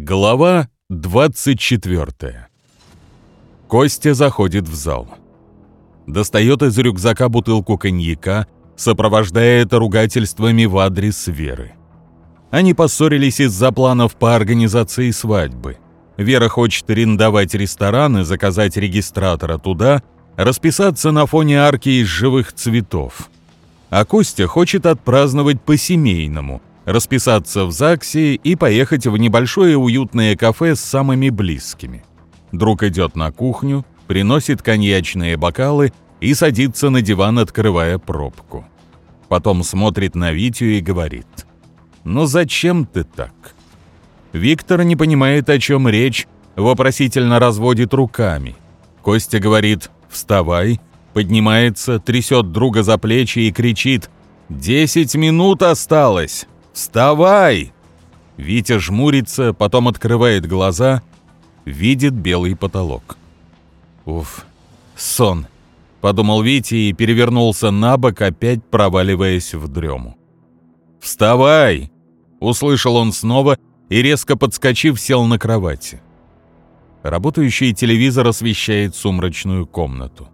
Глава 24. Костя заходит в зал. Достает из рюкзака бутылку коньяка, сопровождая это ругательствами в адрес Веры. Они поссорились из-за планов по организации свадьбы. Вера хочет арендовать ресторан и заказать регистратора туда, расписаться на фоне арки из живых цветов. А Костя хочет отпраздновать по-семейному – расписаться в ЗАГСе и поехать в небольшое уютное кафе с самыми близкими. Друг идет на кухню, приносит коньячные бокалы и садится на диван, открывая пробку. Потом смотрит на Витю и говорит, «Ну зачем ты так?» Виктор не понимает, о чем речь, вопросительно разводит руками. Костя говорит «Вставай», поднимается, трясет друга за плечи и кричит «Десять минут осталось! «Вставай!» Витя жмурится, потом открывает глаза, видит белый потолок. «Уф, сон!» — подумал Витя и перевернулся на бок, опять проваливаясь в дрему. «Вставай!» — услышал он снова и, резко подскочив, сел на кровати. Работающий телевизор освещает сумрачную комнату.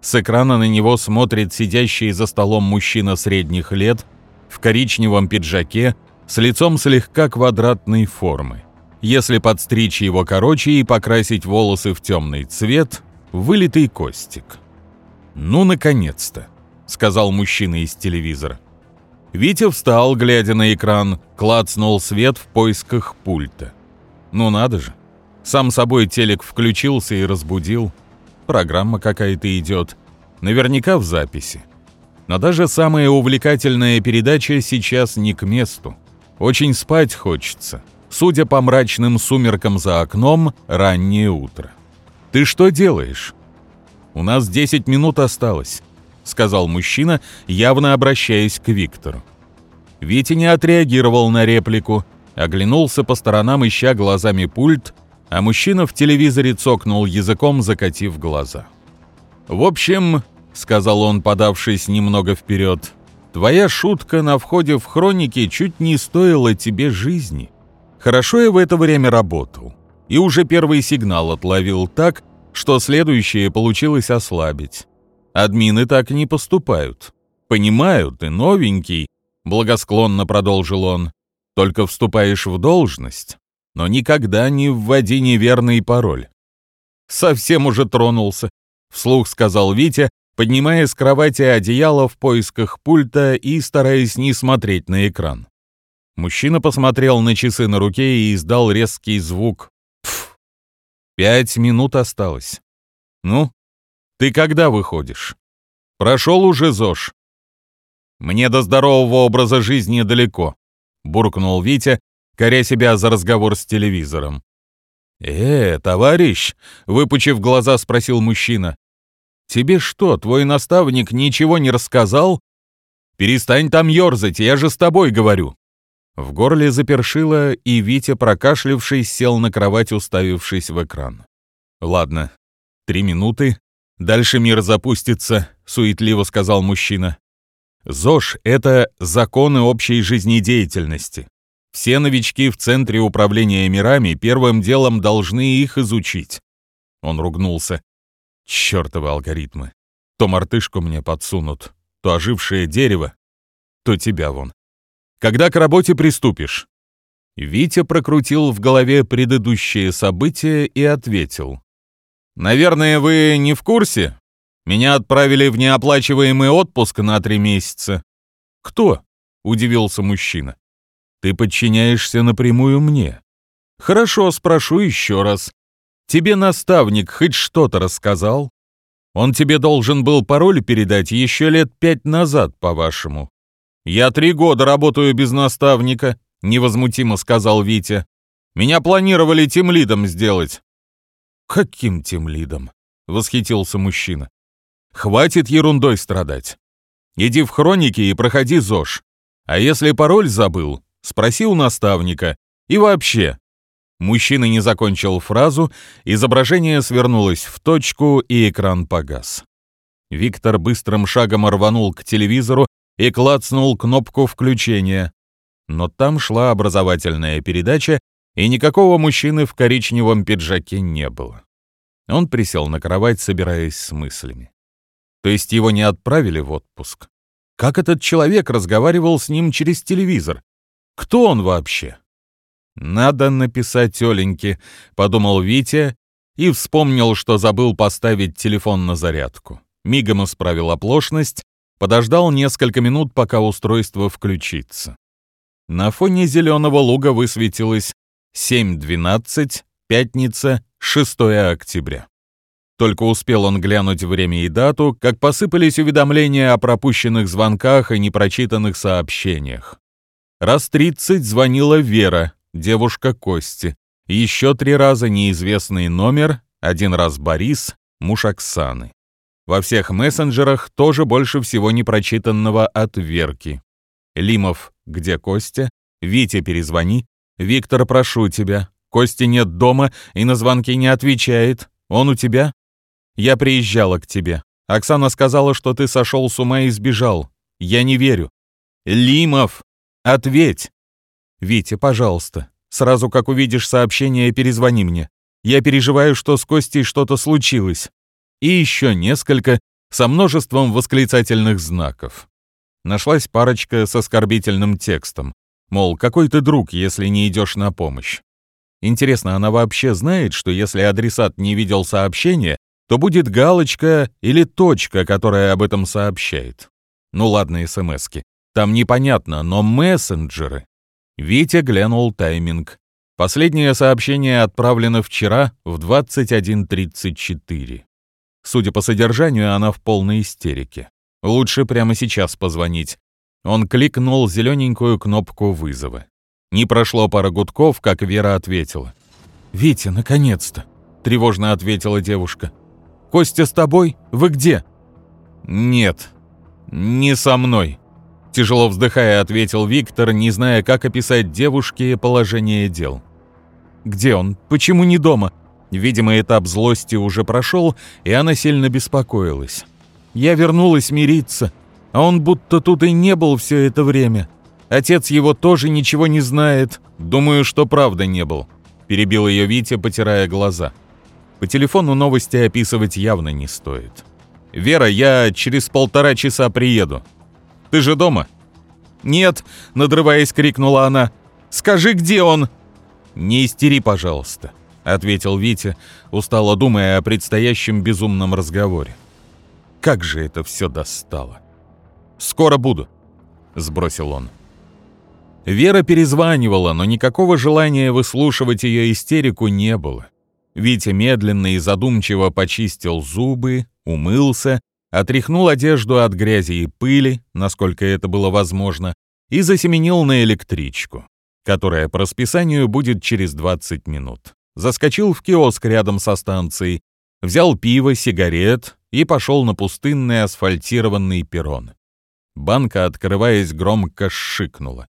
С экрана на него смотрит сидящий за столом мужчина средних лет в коричневом пиджаке с лицом слегка квадратной формы. Если подстричь его короче и покрасить волосы в темный цвет, вылитый костик. «Ну, наконец-то», — сказал мужчина из телевизора. Витя встал, глядя на экран, клацнул свет в поисках пульта. Ну надо же. Сам собой телек включился и разбудил. Программа какая-то идет. Наверняка в записи. Но даже самая увлекательная передача сейчас не к месту. Очень спать хочется. Судя по мрачным сумеркам за окном, раннее утро. «Ты что делаешь?» «У нас 10 минут осталось», — сказал мужчина, явно обращаясь к Виктору. Витя не отреагировал на реплику, оглянулся по сторонам, ища глазами пульт, а мужчина в телевизоре цокнул языком, закатив глаза. «В общем, — сказал он, подавшись немного вперед, — «твоя шутка на входе в хроники чуть не стоила тебе жизни. Хорошо я в это время работал, и уже первый сигнал отловил так, что следующее получилось ослабить. Админы так не поступают. Понимают, ты новенький, — благосклонно продолжил он, — только вступаешь в должность, но никогда не вводи неверный пароль. Совсем уже тронулся, — вслух сказал Витя, поднимая с кровати одеяло в поисках пульта и стараясь не смотреть на экран. Мужчина посмотрел на часы на руке и издал резкий звук «Пф». Пять минут осталось. Ну, ты когда выходишь? Прошел уже ЗОЖ. Мне до здорового образа жизни далеко, буркнул Витя, коря себя за разговор с телевизором. «Э, товарищ!» — выпучив глаза, спросил мужчина. Тебе что, твой наставник ничего не рассказал? Перестань там ерзать, я же с тобой говорю. В горле запершило, и Витя, прокашлявшись, сел на кровать, уставившись в экран. Ладно, три минуты, дальше мир запустится, суетливо сказал мужчина. ЗОЖ — это законы общей жизнедеятельности. Все новички в Центре управления мирами первым делом должны их изучить. Он ругнулся. Чёртовы алгоритмы. То мартышку мне подсунут, то ожившее дерево, то тебя вон. Когда к работе приступишь?» Витя прокрутил в голове предыдущие события и ответил. «Наверное, вы не в курсе? Меня отправили в неоплачиваемый отпуск на три месяца». «Кто?» — удивился мужчина. «Ты подчиняешься напрямую мне». «Хорошо, спрошу еще раз. Тебе наставник хоть что-то рассказал? Он тебе должен был пароль передать еще лет пять назад, по-вашему. Я три года работаю без наставника, невозмутимо сказал Витя. Меня планировали тем лидом сделать. Каким тем лидом? восхитился мужчина. Хватит ерундой страдать. Иди в хроники и проходи ЗОЖ. А если пароль забыл, спроси у наставника. И вообще, Мужчина не закончил фразу, изображение свернулось в точку, и экран погас. Виктор быстрым шагом рванул к телевизору и клацнул кнопку включения. Но там шла образовательная передача, и никакого мужчины в коричневом пиджаке не было. Он присел на кровать, собираясь с мыслями. То есть его не отправили в отпуск? Как этот человек разговаривал с ним через телевизор? Кто он вообще? «Надо написать Оленьке», — подумал Витя и вспомнил, что забыл поставить телефон на зарядку. Мигом исправил оплошность, подождал несколько минут, пока устройство включится. На фоне зеленого луга высветилось 7.12, пятница, 6 октября. Только успел он глянуть время и дату, как посыпались уведомления о пропущенных звонках и непрочитанных сообщениях. Раз тридцать звонила Вера, девушка Кости. Еще три раза неизвестный номер, один раз Борис, муж Оксаны. Во всех мессенджерах тоже больше всего непрочитанного от Верки. Лимов, где Костя? Витя, перезвони. Виктор, прошу тебя. Кости нет дома и на звонки не отвечает. Он у тебя? Я приезжала к тебе. Оксана сказала, что ты сошел с ума и сбежал. Я не верю. Лимов, ответь. Витя, пожалуйста, сразу как увидишь сообщение, перезвони мне. Я переживаю, что с Костей что-то случилось. И еще несколько со множеством восклицательных знаков. Нашлась парочка с оскорбительным текстом. Мол, какой ты друг, если не идешь на помощь. Интересно, она вообще знает, что если адресат не видел сообщения, то будет галочка или точка, которая об этом сообщает. Ну ладно, смски. Там непонятно, но мессенджеры. Витя глянул тайминг. Последнее сообщение отправлено вчера в 21.34. Судя по содержанию, она в полной истерике. Лучше прямо сейчас позвонить. Он кликнул зелененькую кнопку вызова. Не прошло пара гудков, как Вера ответила. «Витя, наконец-то!» — тревожно ответила девушка. Костя с тобой? Вы где?» «Нет, не со мной», — тяжело вздыхая, ответил Виктор, не зная, как описать девушке положение дел. «Где он? Почему не дома?» Видимо, этап злости уже прошел, и она сильно беспокоилась. «Я вернулась мириться, а он будто тут и не был все это время. Отец его тоже ничего не знает. Думаю, что правда не был», — перебил ее Витя, потирая глаза. По телефону новости описывать явно не стоит. «Вера, я через полтора часа приеду. Ты же дома?» «Нет», — надрываясь, крикнула она. «Скажи, где он?» «Не истери, пожалуйста», — ответил Витя, устало думая о предстоящем безумном разговоре. «Как же это все достало!» «Скоро буду», — сбросил он. Вера перезванивала, но никакого желания выслушивать ее истерику не было. Витя медленно и задумчиво почистил зубы, умылся, отряхнул одежду от грязи и пыли, насколько это было возможно, и засеменил на электричку, которая по расписанию будет через 20 минут. Заскочил в киоск рядом со станцией, взял пиво, сигарет и пошел на пустынный асфальтированный перрон. Банка, открываясь, громко шикнула.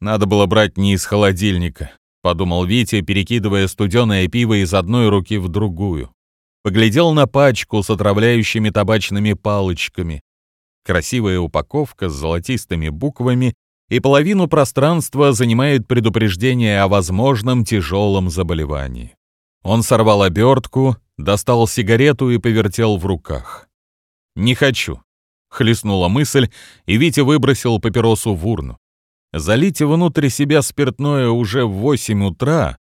Надо было брать не из холодильника, — подумал Витя, перекидывая студеное пиво из одной руки в другую. Поглядел на пачку с отравляющими табачными палочками. Красивая упаковка с золотистыми буквами, и половину пространства занимает предупреждение о возможном тяжелом заболевании. Он сорвал обертку, достал сигарету и повертел в руках. «Не хочу», — хлестнула мысль, и Витя выбросил папиросу в урну. Залить внутрь себя спиртное уже в 8 утра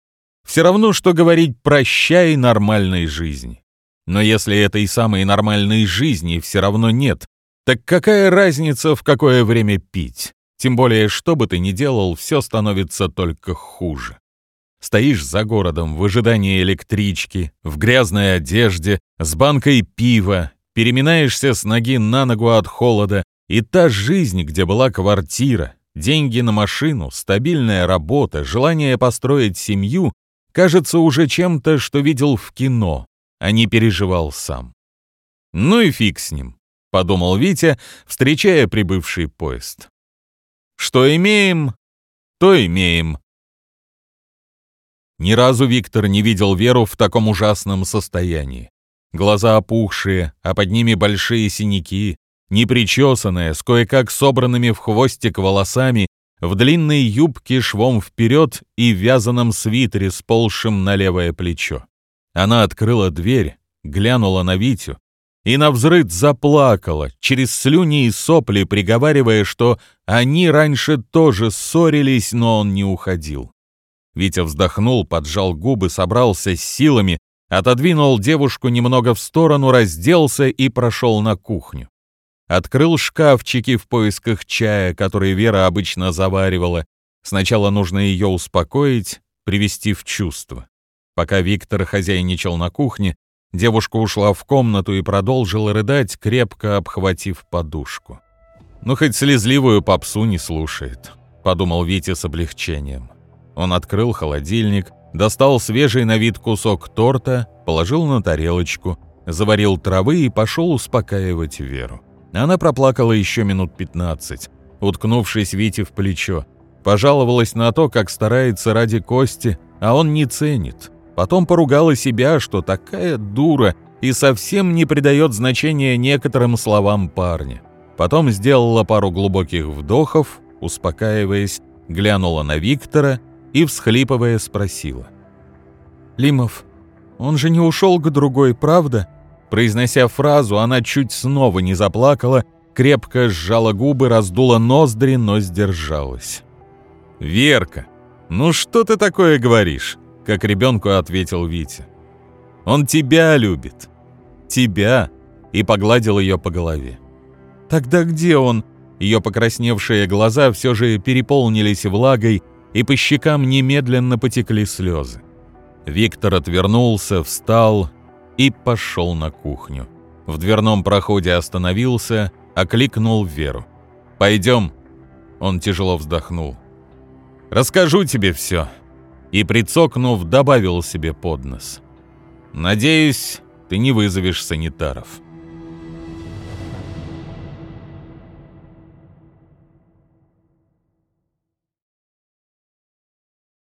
все равно, что говорить «прощай нормальной жизни». Но если этой самой нормальной жизни все равно нет, так какая разница, в какое время пить? Тем более, что бы ты ни делал, все становится только хуже. Стоишь за городом в ожидании электрички, в грязной одежде, с банкой пива, переминаешься с ноги на ногу от холода, и та жизнь, где была квартира, Деньги на машину, стабильная работа, желание построить семью кажется уже чем-то, что видел в кино, а не переживал сам. «Ну и фиг с ним», — подумал Витя, встречая прибывший поезд. «Что имеем, то имеем». Ни разу Виктор не видел Веру в таком ужасном состоянии. Глаза опухшие, а под ними большие синяки, непричесанная, с кое-как собранными в хвостик волосами, в длинной юбке швом вперед и вязаном свитере, сползшем на левое плечо. Она открыла дверь, глянула на Витю и навзрыд заплакала, через слюни и сопли, приговаривая, что они раньше тоже ссорились, но он не уходил. Витя вздохнул, поджал губы, собрался с силами, отодвинул девушку немного в сторону, разделся и прошел на кухню. Открыл шкафчики в поисках чая, который Вера обычно заваривала. Сначала нужно ее успокоить, привести в чувство. Пока Виктор хозяйничал на кухне, девушка ушла в комнату и продолжила рыдать, крепко обхватив подушку. «Ну, хоть слезливую попсу не слушает», — подумал Витя с облегчением. Он открыл холодильник, достал свежий на вид кусок торта, положил на тарелочку, заварил травы и пошел успокаивать Веру. Она проплакала еще минут пятнадцать, уткнувшись Вите в плечо. Пожаловалась на то, как старается ради Кости, а он не ценит. Потом поругала себя, что такая дура и совсем не придает значения некоторым словам парня. Потом сделала пару глубоких вдохов, успокаиваясь, глянула на Виктора и, всхлипывая, спросила. «Лимов, он же не ушел к другой, правда?» Произнося фразу, она чуть снова не заплакала, крепко сжала губы, раздула ноздри, но сдержалась. «Верка, ну что ты такое говоришь?» — как ребенку ответил Витя. «Он тебя любит. Тебя!» — и погладил ее по голове. «Тогда где он?» Ее покрасневшие глаза все же переполнились влагой, и по щекам немедленно потекли слезы. Виктор отвернулся, встал и пошел на кухню. В дверном проходе остановился, окликнул Веру. «Пойдем». Он тяжело вздохнул. «Расскажу тебе все». И, прицокнув, добавил себе под нос. «Надеюсь, ты не вызовешь санитаров».